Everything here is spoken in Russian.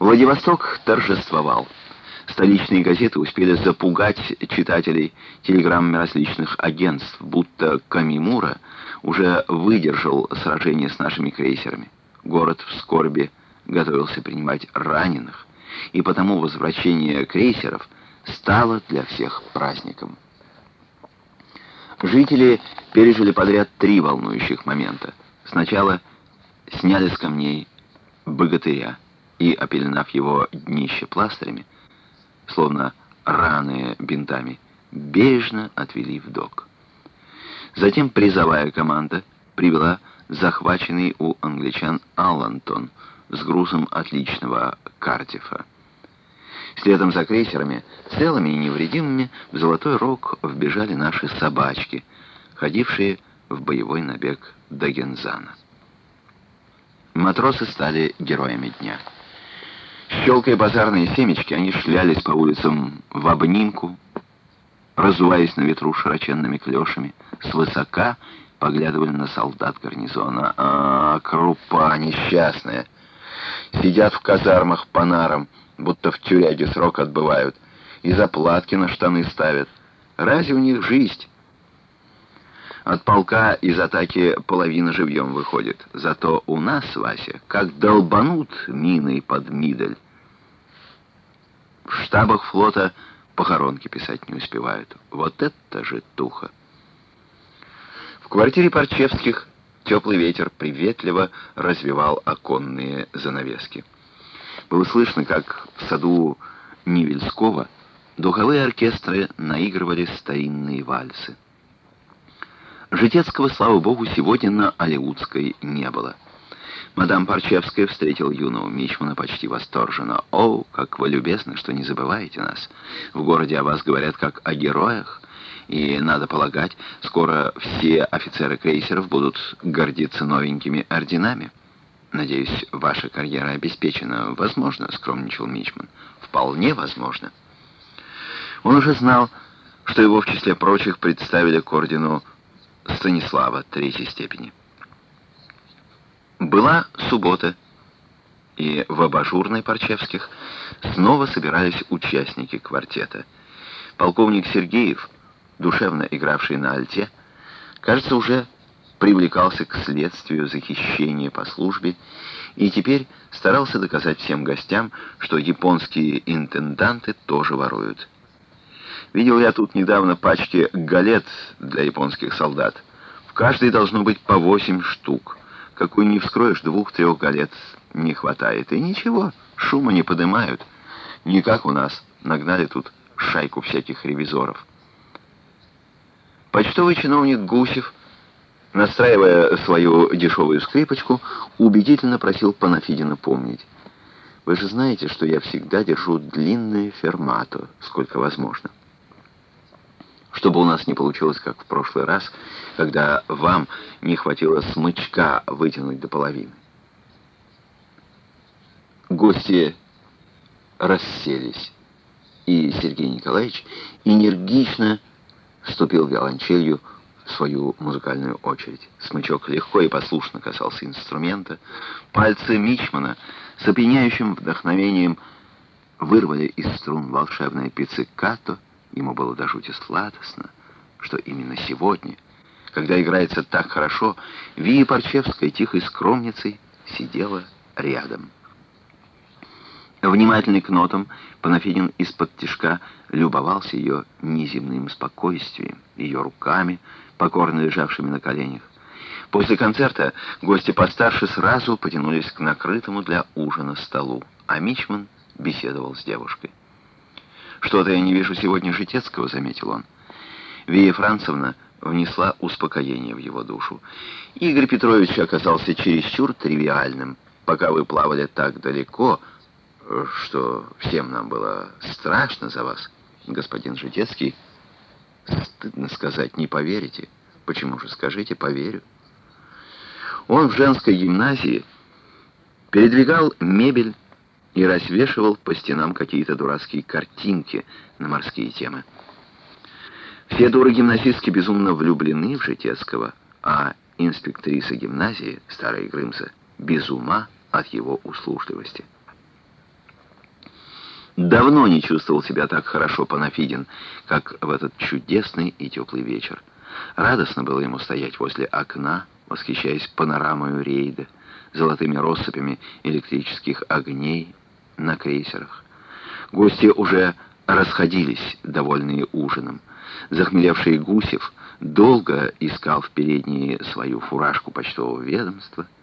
Владивосток торжествовал. Столичные газеты успели запугать читателей телеграммами различных агентств, будто Камимура уже выдержал сражение с нашими крейсерами. Город в скорби готовился принимать раненых, и потому возвращение крейсеров стало для всех праздником. Жители пережили подряд три волнующих момента. Сначала сняли с камней богатыря и, опеленав его днище пластырями, словно раны бинтами, бережно отвели в док. Затем призовая команда привела захваченный у англичан Аллантон с грузом отличного Кардифа. Следом за крейсерами, целыми и невредимыми, в Золотой Рог вбежали наши собачки, ходившие в боевой набег до Гензана. Матросы стали героями дня. Щелкая базарные семечки, они шлялись по улицам в обнимку, разуваясь на ветру широченными клешами, свысока поглядывали на солдат гарнизона. А, крупа несчастная! Сидят в казармах по нарам, будто в тюряге срок отбывают, и заплатки на штаны ставят. Разве у них жизнь? От полка из атаки половина живьем выходит. Зато у нас, Вася, как долбанут миной под Мидель. В штабах флота похоронки писать не успевают. Вот это же туха! В квартире Парчевских теплый ветер приветливо развивал оконные занавески. Было слышно, как в саду Невельского духовые оркестры наигрывали старинные вальсы. Житецкого, слава богу, сегодня на Алиутской не было. Мадам Парчевская встретила юного мичмана почти восторженно. «О, как вы любезны, что не забываете нас. В городе о вас говорят как о героях, и, надо полагать, скоро все офицеры крейсеров будут гордиться новенькими орденами». «Надеюсь, ваша карьера обеспечена. Возможно», — скромничал Мичман. «Вполне возможно». Он уже знал, что его в числе прочих представили к ордену Станислава третьей степени. Была суббота, и в абажурной Парчевских снова собирались участники квартета. Полковник Сергеев, душевно игравший на альте, кажется, уже привлекался к следствию за хищение по службе и теперь старался доказать всем гостям, что японские интенданты тоже воруют. Видел я тут недавно пачки галет для японских солдат. В каждой должно быть по восемь штук. Какую не вскроешь, двух-трех галет не хватает. И ничего, шума не поднимают. Не как у нас. Нагнали тут шайку всяких ревизоров. Почтовый чиновник Гусев, настраивая свою дешевую скрипочку, убедительно просил Панафидина помнить. «Вы же знаете, что я всегда держу длинное фермато, сколько возможно» чтобы у нас не получилось, как в прошлый раз, когда вам не хватило смычка вытянуть до половины. Гости расселись, и Сергей Николаевич энергично вступил виолончелью в свою музыкальную очередь. Смычок легко и послушно касался инструмента. Пальцы Мичмана с опьяняющим вдохновением вырвали из струн волшебное пиццикато, Ему было до жути сладостно, что именно сегодня, когда играется так хорошо, Вия Парчевская тихой скромницей сидела рядом. Внимательный к нотам, Панафидин из-под тишка любовался ее неземным спокойствием, ее руками, покорно лежавшими на коленях. После концерта гости постарше сразу потянулись к накрытому для ужина столу, а Мичман беседовал с девушкой. «Что-то я не вижу сегодня Житецкого», — заметил он. Вия Францевна внесла успокоение в его душу. Игорь Петрович оказался чересчур тривиальным. Пока вы плавали так далеко, что всем нам было страшно за вас, господин Житецкий, стыдно сказать, не поверите. Почему же, скажите, поверю. Он в женской гимназии передвигал мебель, и развешивал по стенам какие-то дурацкие картинки на морские темы. Все дуры-гимназистки безумно влюблены в Житецкого, а инспектриса гимназии, старая Грымза, без ума от его услужливости. Давно не чувствовал себя так хорошо Панафидин, как в этот чудесный и теплый вечер. Радостно было ему стоять возле окна, восхищаясь панорамой рейда, золотыми россыпями электрических огней на крейсерах. Гости уже расходились, довольные ужином. Захмелевший Гусев долго искал в передней свою фуражку почтового ведомства —